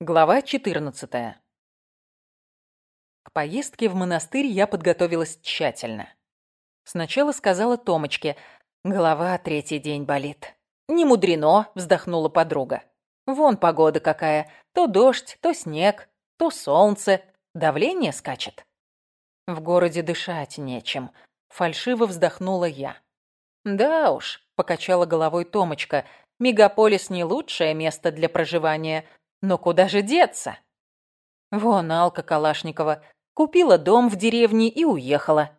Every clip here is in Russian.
Глава 14. К поездке в монастырь я подготовилась тщательно. Сначала сказала Томочке, голова третий день болит. «Не мудрено», — вздохнула подруга. «Вон погода какая, то дождь, то снег, то солнце, давление скачет». В городе дышать нечем, фальшиво вздохнула я. «Да уж», — покачала головой Томочка, — «мегаполис не лучшее место для проживания, но куда же деться? Вон Алка Калашникова купила дом в деревне и уехала.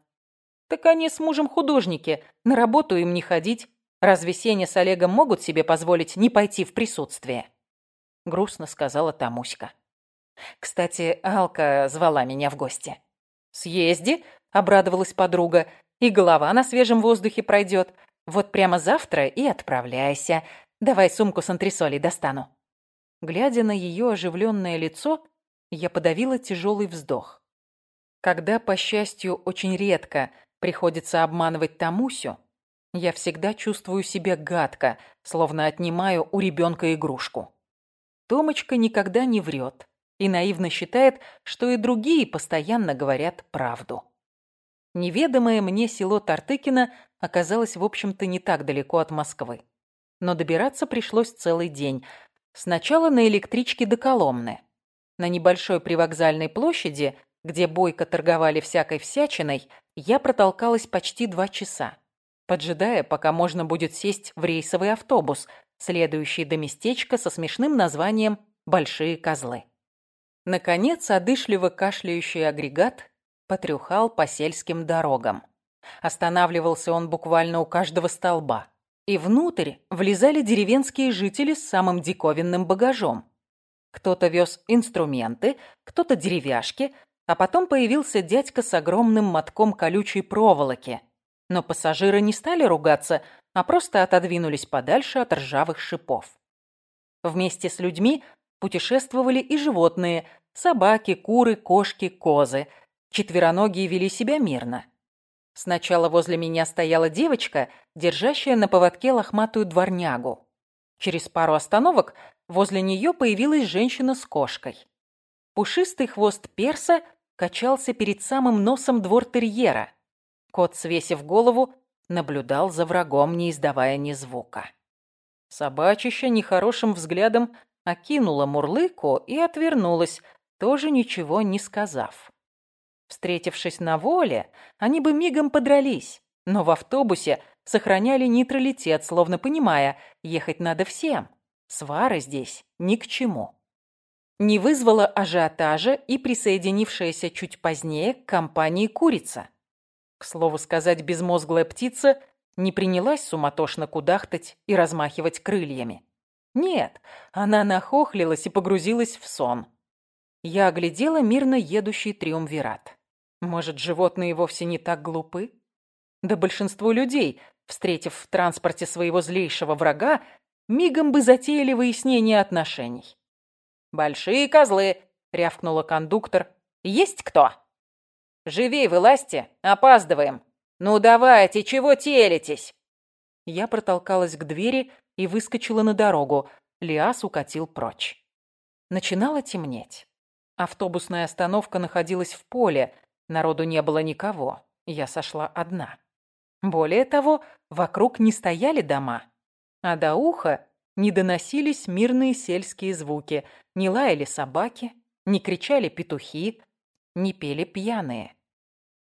Так они с мужем художники, на работу им не ходить. Разве Сеня с Олегом могут себе позволить не пойти в присутствие? Грустно сказала Тамуська. Кстати, Алка звала меня в гости. «Съезди», — обрадовалась подруга, — «и голова на свежем воздухе пройдет. Вот прямо завтра и отправляйся. Давай сумку с антресолей достану». Глядя на ее оживленное лицо, я подавила тяжелый вздох. Когда, по счастью, очень редко приходится обманывать Тамусю, я всегда чувствую себя гадко, словно отнимаю у ребенка игрушку. Томочка никогда не врет и наивно считает, что и другие постоянно говорят правду. Неведомое мне село Тартыкино оказалось, в общем-то, не так далеко от Москвы. Но добираться пришлось целый день, Сначала на электричке до Коломны. На небольшой привокзальной площади, где бойко торговали всякой всячиной, я протолкалась почти два часа, поджидая, пока можно будет сесть в рейсовый автобус, следующий до местечка со смешным названием «Большие козлы». Наконец, одышливо кашляющий агрегат потрюхал по сельским дорогам. Останавливался он буквально у каждого столба и внутрь влезали деревенские жители с самым диковинным багажом. Кто-то вез инструменты, кто-то деревяшки, а потом появился дядька с огромным мотком колючей проволоки. Но пассажиры не стали ругаться, а просто отодвинулись подальше от ржавых шипов. Вместе с людьми путешествовали и животные – собаки, куры, кошки, козы. Четвероногие вели себя мирно. Сначала возле меня стояла девочка, держащая на поводке лохматую дворнягу. Через пару остановок возле нее появилась женщина с кошкой. Пушистый хвост перса качался перед самым носом двор-терьера. Кот, свесив голову, наблюдал за врагом, не издавая ни звука. Собачище нехорошим взглядом окинула мурлыку и отвернулась, тоже ничего не сказав. Встретившись на воле, они бы мигом подрались, но в автобусе сохраняли нейтралитет, словно понимая, ехать надо всем. Свары здесь ни к чему. Не вызвала ажиотажа и присоединившаяся чуть позднее к компании курица. К слову сказать, безмозглая птица не принялась суматошно кудахтать и размахивать крыльями. Нет, она нахохлилась и погрузилась в сон. Я оглядела мирно едущий триумвират. Может, животные вовсе не так глупы? Да большинство людей, встретив в транспорте своего злейшего врага, мигом бы затеяли выяснение отношений. «Большие козлы!» — рявкнула кондуктор. «Есть кто?» «Живей, вылазьте! Опаздываем! Ну давайте, чего телитесь?» Я протолкалась к двери и выскочила на дорогу. Лиас укатил прочь. Начинало темнеть. Автобусная остановка находилась в поле, Народу не было никого, я сошла одна. Более того, вокруг не стояли дома, а до уха не доносились мирные сельские звуки, не лаяли собаки, не кричали петухи, не пели пьяные.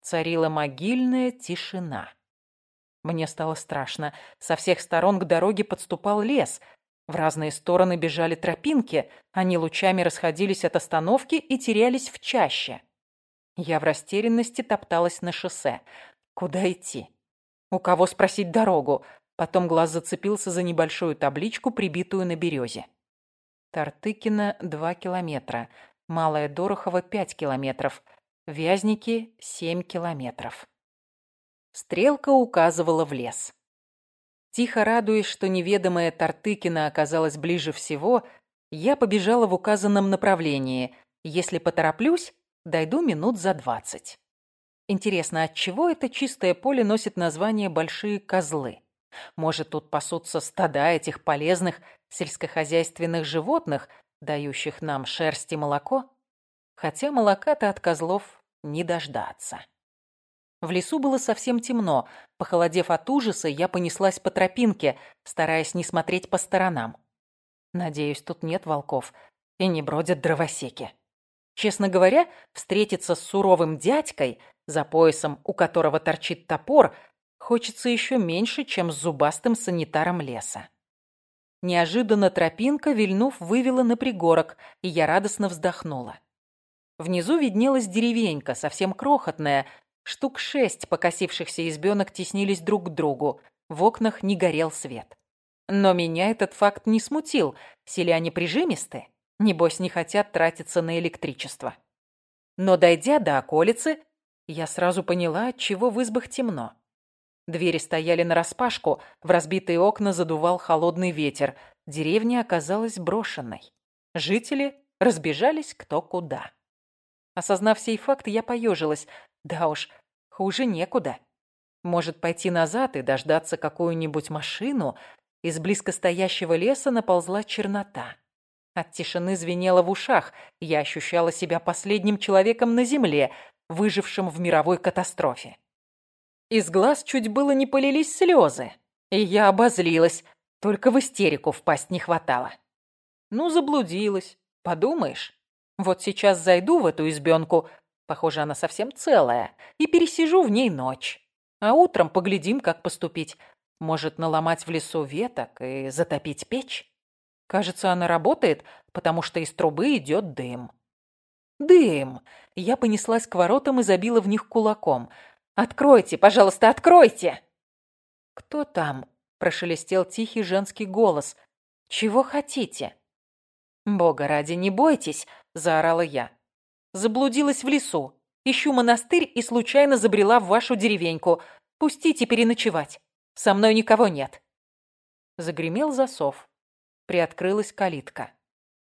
Царила могильная тишина. Мне стало страшно. Со всех сторон к дороге подступал лес. В разные стороны бежали тропинки. Они лучами расходились от остановки и терялись в чаще. Я в растерянности топталась на шоссе. Куда идти? У кого спросить дорогу? Потом глаз зацепился за небольшую табличку, прибитую на березе. Тартыкино – два километра. Малая Дорохова – пять километров. Вязники – семь километров. Стрелка указывала в лес. Тихо радуясь, что неведомая Тартыкина оказалась ближе всего, я побежала в указанном направлении. Если потороплюсь, Дойду минут за двадцать. Интересно, от чего это чистое поле носит название «Большие козлы»? Может, тут пасутся стада этих полезных сельскохозяйственных животных, дающих нам шерсть и молоко, хотя молока-то от козлов не дождаться. В лесу было совсем темно. Похолодев от ужаса, я понеслась по тропинке, стараясь не смотреть по сторонам. Надеюсь, тут нет волков и не бродят дровосеки. Честно говоря, встретиться с суровым дядькой, за поясом у которого торчит топор, хочется еще меньше, чем с зубастым санитаром леса. Неожиданно тропинка, вильнув, вывела на пригорок, и я радостно вздохнула. Внизу виднелась деревенька, совсем крохотная, Штук шесть покосившихся избенок теснились друг к другу. В окнах не горел свет. Но меня этот факт не смутил. Селяне прижимисты. Небось, не хотят тратиться на электричество. Но, дойдя до околицы, я сразу поняла, чего в избах темно. Двери стояли нараспашку, в разбитые окна задувал холодный ветер. Деревня оказалась брошенной. Жители разбежались кто куда. Осознав сей факт, я поежилась. Да уж, хуже некуда. Может пойти назад и дождаться какую-нибудь машину. Из близкостоящего леса наползла чернота. От тишины звенело в ушах. Я ощущала себя последним человеком на земле, выжившим в мировой катастрофе. Из глаз чуть было не полились слезы. И я обозлилась. Только в истерику впасть не хватало. Ну, заблудилась. Подумаешь. Вот сейчас зайду в эту избенку, Похоже, она совсем целая. И пересижу в ней ночь. А утром поглядим, как поступить. Может, наломать в лесу веток и затопить печь? Кажется, она работает, потому что из трубы идет дым. Дым! Я понеслась к воротам и забила в них кулаком. «Откройте, пожалуйста, откройте!» «Кто там?» – прошелестел тихий женский голос. «Чего хотите?» «Бога ради, не бойтесь!» – заорала я. Заблудилась в лесу. Ищу монастырь и случайно забрела в вашу деревеньку. Пустите переночевать. Со мной никого нет». Загремел засов. Приоткрылась калитка.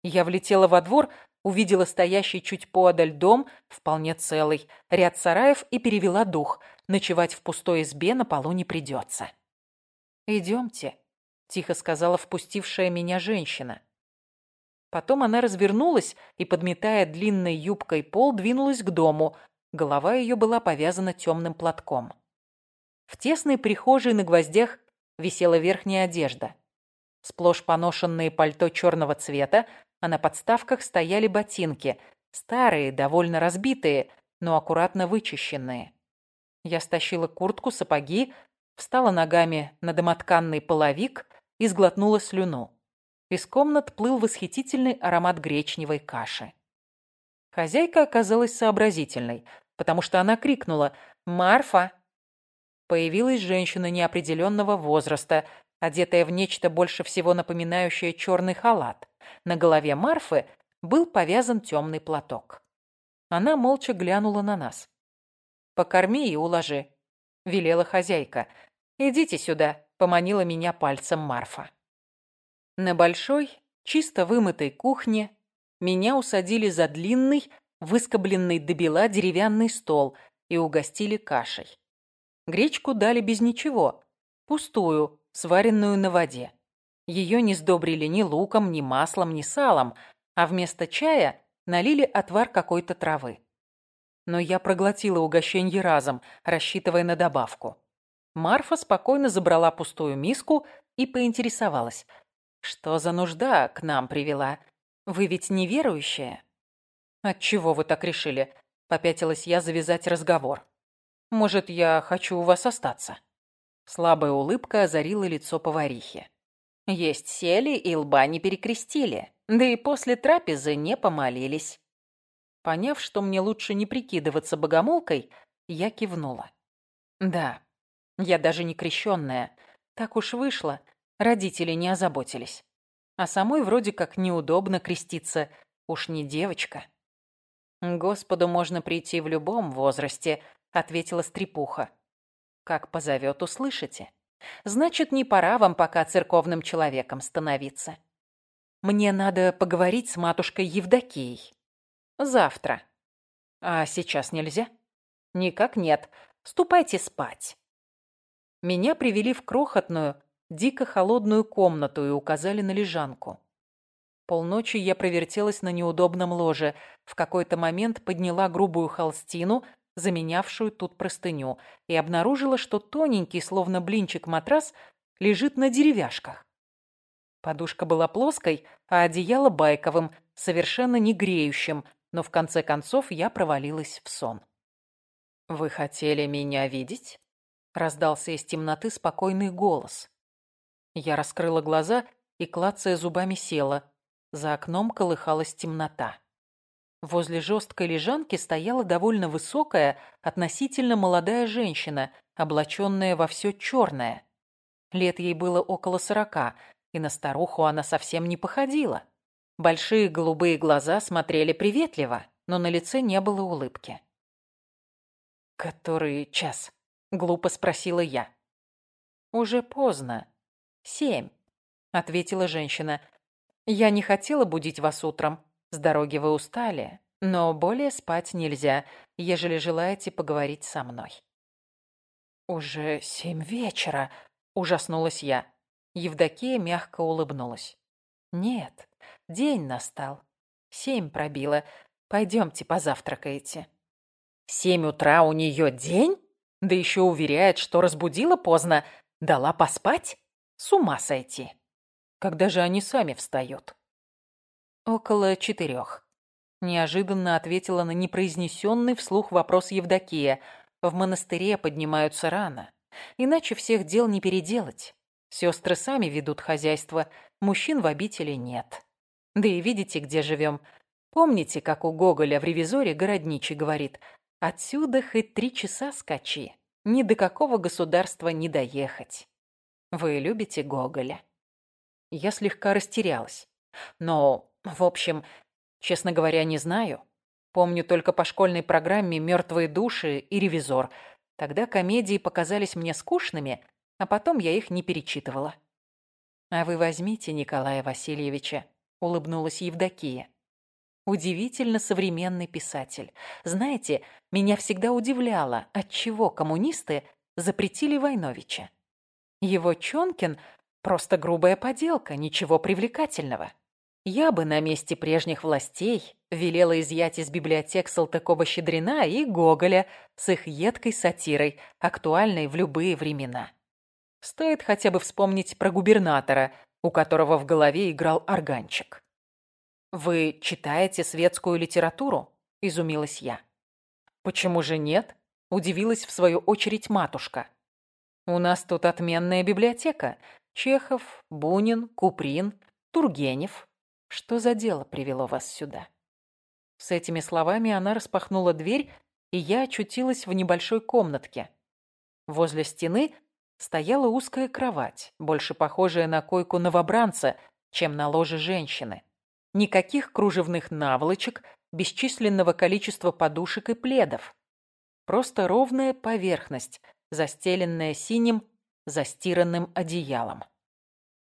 Я влетела во двор, увидела стоящий чуть поодаль дом, вполне целый, ряд сараев и перевела дух. Ночевать в пустой избе на полу не придется. «Идемте», — тихо сказала впустившая меня женщина. Потом она развернулась и, подметая длинной юбкой пол, двинулась к дому. Голова ее была повязана темным платком. В тесной прихожей на гвоздях висела верхняя одежда. Сплошь поношенные пальто черного цвета, а на подставках стояли ботинки. Старые, довольно разбитые, но аккуратно вычищенные. Я стащила куртку, сапоги, встала ногами на домотканный половик и сглотнула слюну. Из комнат плыл восхитительный аромат гречневой каши. Хозяйка оказалась сообразительной, потому что она крикнула «Марфа!». Появилась женщина неопределенного возраста, одетая в нечто больше всего напоминающее черный халат. На голове Марфы был повязан темный платок. Она молча глянула на нас. «Покорми и уложи», — велела хозяйка. «Идите сюда», — поманила меня пальцем Марфа. На большой, чисто вымытой кухне меня усадили за длинный, выскобленный до бела деревянный стол и угостили кашей. Гречку дали без ничего, пустую, сваренную на воде. Ее не сдобрили ни луком, ни маслом, ни салом, а вместо чая налили отвар какой-то травы. Но я проглотила угощенье разом, рассчитывая на добавку. Марфа спокойно забрала пустую миску и поинтересовалась – что за нужда к нам привела? Вы ведь неверующая? Отчего вы так решили? Попятилась я завязать разговор. Может, я хочу у вас остаться? Слабая улыбка озарила лицо поварихи. Есть сели и лба не перекрестили, да и после трапезы не помолились. Поняв, что мне лучше не прикидываться богомолкой, я кивнула. Да, я даже не крещенная. Так уж вышло, Родители не озаботились. А самой вроде как неудобно креститься. Уж не девочка. «Господу можно прийти в любом возрасте», — ответила стрепуха. «Как позовет, услышите. Значит, не пора вам пока церковным человеком становиться. Мне надо поговорить с матушкой Евдокией. Завтра. А сейчас нельзя? Никак нет. Ступайте спать». Меня привели в крохотную, дико холодную комнату и указали на лежанку. полночи я провертелась на неудобном ложе. В какой-то момент подняла грубую холстину, заменявшую тут простыню, и обнаружила, что тоненький, словно блинчик матрас, лежит на деревяшках. Подушка была плоской, а одеяло байковым, совершенно не греющим, но в конце концов я провалилась в сон. «Вы хотели меня видеть?» — раздался из темноты спокойный голос. Я раскрыла глаза и, клацая зубами, села. За окном колыхалась темнота. Возле жесткой лежанки стояла довольно высокая, относительно молодая женщина, облаченная во все черное. Лет ей было около сорока, и на старуху она совсем не походила. Большие голубые глаза смотрели приветливо, но на лице не было улыбки. «Который час?» — глупо спросила я. «Уже поздно. Семь», — ответила женщина. «Я не хотела будить вас утром. С дороги вы устали, но более спать нельзя, ежели желаете поговорить со мной». «Уже семь вечера», — ужаснулась я. Евдокия мягко улыбнулась. «Нет, день настал. Семь пробило. Пойдемте позавтракаете». «Семь утра у нее день? Да еще уверяет, что разбудила поздно. Дала поспать? С ума сойти. Когда же они сами встают?» «Около четырех», — неожиданно ответила на непроизнесенный вслух вопрос Евдокия. «В монастыре поднимаются рано. Иначе всех дел не переделать. Сестры сами ведут хозяйство, мужчин в обители нет. Да и видите, где живем. Помните, как у Гоголя в «Ревизоре» городничий говорит «Отсюда хоть три часа скачи, ни до какого государства не доехать». Вы любите Гоголя?» Я слегка растерялась. Но, в общем, честно говоря, не знаю. Помню только по школьной программе «Мертвые души» и «Ревизор». Тогда комедии показались мне скучными, а потом я их не перечитывала. «А вы возьмите Николая Васильевича», — улыбнулась Евдокия. Удивительно современный писатель. Знаете, меня всегда удивляло, отчего коммунисты запретили Войновича. Его Чонкин — просто грубая поделка, ничего привлекательного. Я бы на месте прежних властей велела изъять из библиотек Салтыкова-Щедрина и Гоголя с их едкой сатирой, актуальной в любые времена. Стоит хотя бы вспомнить про губернатора, у которого в голове играл органчик. «Вы читаете светскую литературу?» – изумилась я. «Почему же нет?» – удивилась в свою очередь матушка. «У нас тут отменная библиотека. Чехов, Бунин, Куприн, Тургенев. Что за дело привело вас сюда?» С этими словами она распахнула дверь, и я очутилась в небольшой комнатке. Возле стены стояла узкая кровать, больше похожая на койку новобранца, чем на ложе женщины. Никаких кружевных наволочек, бесчисленного количества подушек и пледов. Просто ровная поверхность, застеленная синим, застиранным одеялом.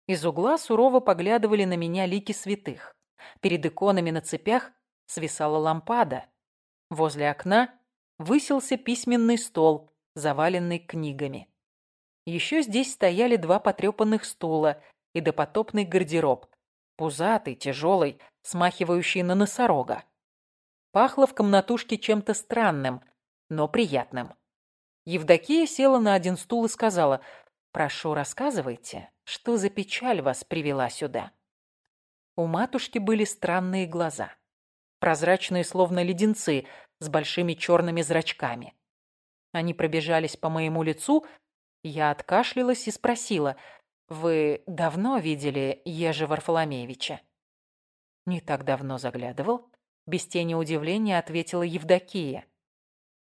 Из угла сурово поглядывали на меня лики святых. Перед иконами на цепях свисала лампада. Возле окна высился письменный стол, заваленный книгами. Еще здесь стояли два потрепанных стула и допотопный гардероб, пузатый, тяжелый, смахивающий на носорога. Пахло в комнатушке чем-то странным, но приятным. Евдокия села на один стул и сказала, «Прошу, рассказывайте, что за печаль вас привела сюда?» У матушки были странные глаза, прозрачные, словно леденцы, с большими черными зрачками. Они пробежались по моему лицу, я откашлялась и спросила, «Вы давно видели Ежи Варфоломеевича?» «Не так давно заглядывал», — без тени удивления ответила Евдокия.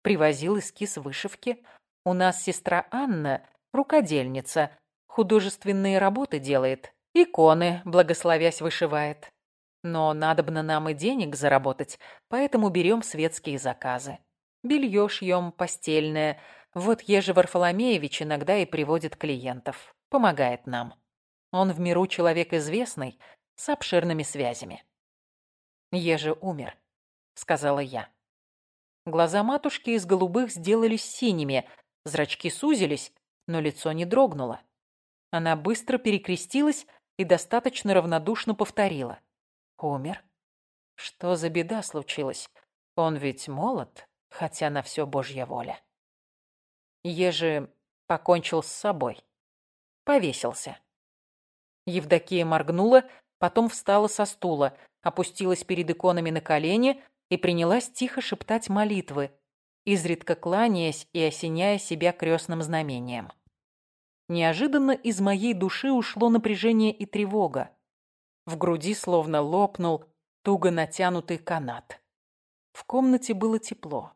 «Привозил эскиз вышивки. У нас сестра Анна, рукодельница, художественные работы делает, иконы, благословясь, вышивает. Но надобно нам и денег заработать, поэтому берем светские заказы. Белье шьем, постельное, вот Ежи Варфоломеевич иногда и приводит клиентов. Помогает нам. Он в миру человек известный, с обширными связями. Ежи умер, сказала я. Глаза матушки из голубых сделались синими, зрачки сузились, но лицо не дрогнуло. Она быстро перекрестилась и достаточно равнодушно повторила. Умер? Что за беда случилась? Он ведь молод, хотя на все Божья воля. Ежи покончил с собой. Повесился. Евдокия моргнула, потом встала со стула, опустилась перед иконами на колени и принялась тихо шептать молитвы, изредка кланяясь и осеняя себя крестным знамением. Неожиданно из моей души ушло напряжение и тревога. В груди словно лопнул туго натянутый канат. В комнате было тепло.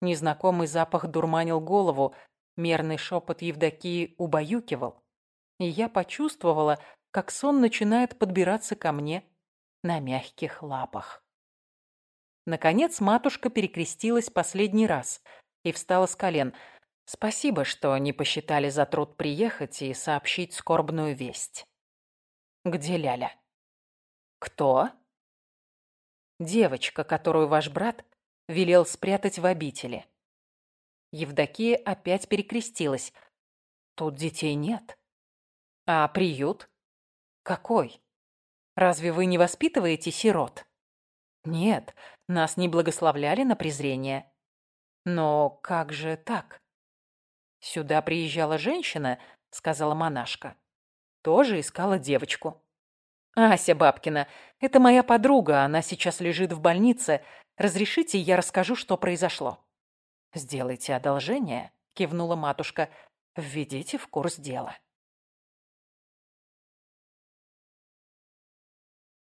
Незнакомый запах дурманил голову, мерный шепот Евдокии убаюкивал. И я почувствовала, как сон начинает подбираться ко мне на мягких лапах. Наконец матушка перекрестилась последний раз и встала с колен. Спасибо, что не посчитали за труд приехать и сообщить скорбную весть. Где Ляля? Кто? Девочка, которую ваш брат велел спрятать в обители. Евдокия опять перекрестилась. Тут детей нет. А приют? Какой? Разве вы не воспитываете сирот? Нет, нас не благословляли на презрение. Но как же так? Сюда приезжала женщина, сказала монашка. Тоже искала девочку. «Ася Бабкина, это моя подруга, она сейчас лежит в больнице. Разрешите, я расскажу, что произошло». «Сделайте одолжение», — кивнула матушка. «Введите в курс дела».